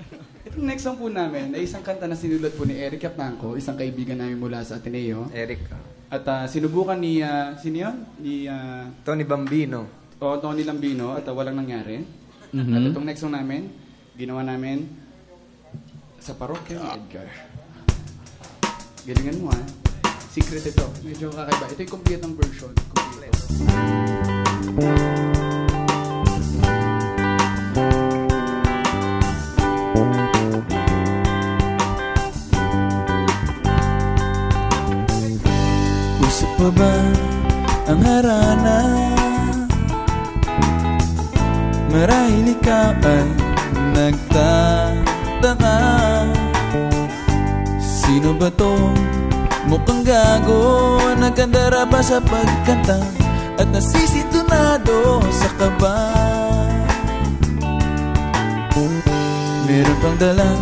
Itong next song po namin ay isang kanta na sinulat po ni Eric Capnanco, isang kaibigan namin mula sa Ateneo. Eric. At ah, sinubukan ni, ah, sino yun? Ni ah, Tony Bambino. o Tony Lambino at ah, walang nangyari. Mhm. At itong next song namin, ginawa namin sa parokya ni Edgar. Galingan mo ha. Secret ito. Medyo kakaiba. Ito yung complete ng version. Complete. Pa ba ang harana? Marahil ikaw ay nagtataka Sino ba to? Mukhang gago Nagkandara pa sa pagkanta At nasisintunado sa kaba Meron pang dalang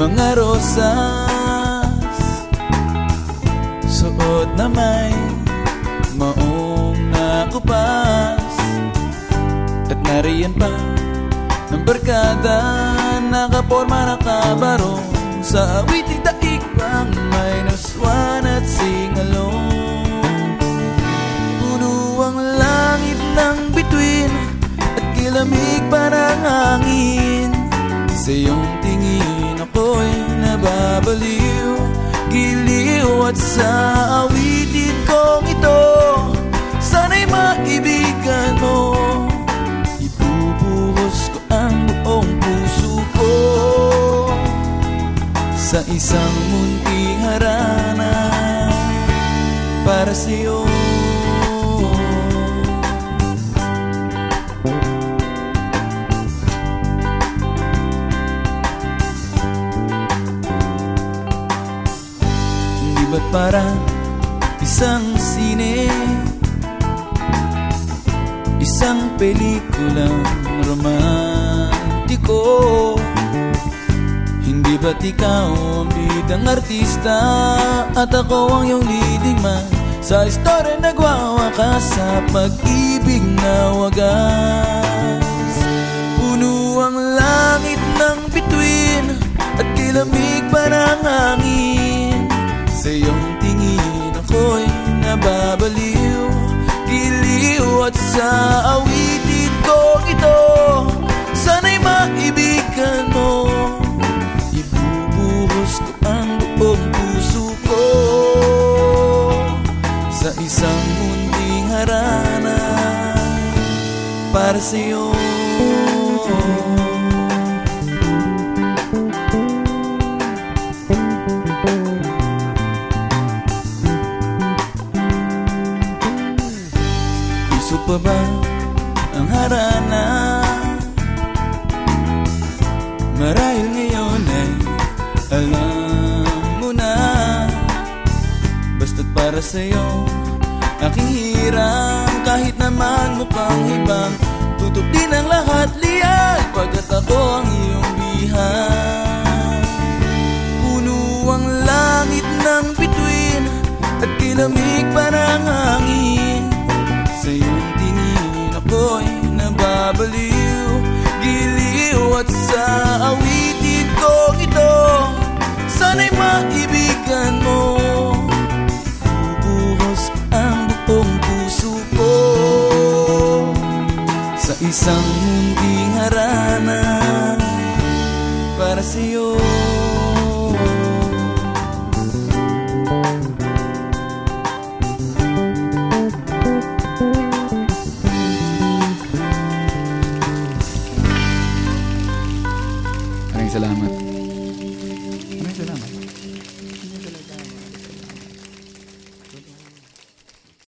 mga rosas Suot na may maong nakupas At nariyan pa ang barkada Nakaporma na kabarong Sa awiting daig pang minus one at sing-along. Puno ang langit ng bituin At kilamig pa ng hangin. Sa iyong tingin ako'y nababaliw At sa awitin kong ito Sana'y maibigan mo. Ibubuhos ko ang buong puso ko. Sa isang munting harana Para sa'yo ba't parang isang sine. Isang pelikulang romantiko. Hindi ba't ikaw ang bidang artista? At ako ang iyong leading man. Sa istorya nagwawakas sa pag-ibig na wagas. Puno ang langit ng bituin At kilamig pa ng hangin Sa iyong tingin ako'y nababaliw Giliw at sa awitin ko ito Sana'y maibigan mo. Ibubuhos ko ang buong puso ko Sa isang munting harana Para sa'yo Puso pa ba ang harana? Marahil ngayon ay alam mo na. Basta't para sa'yo aking hiram Kahit naman mukhang ibang Tutok din ang lahat liyan Pagkat ako ang iyong bihang Puno ang langit ng bituin At kilamig pa ng hangin nababaliw Giliw at sa awitin ko ito Sana'y maibigan mo. Bubuhos ang buong puso ko. Sa isang munting harana Para sa'yo Maraming salamat.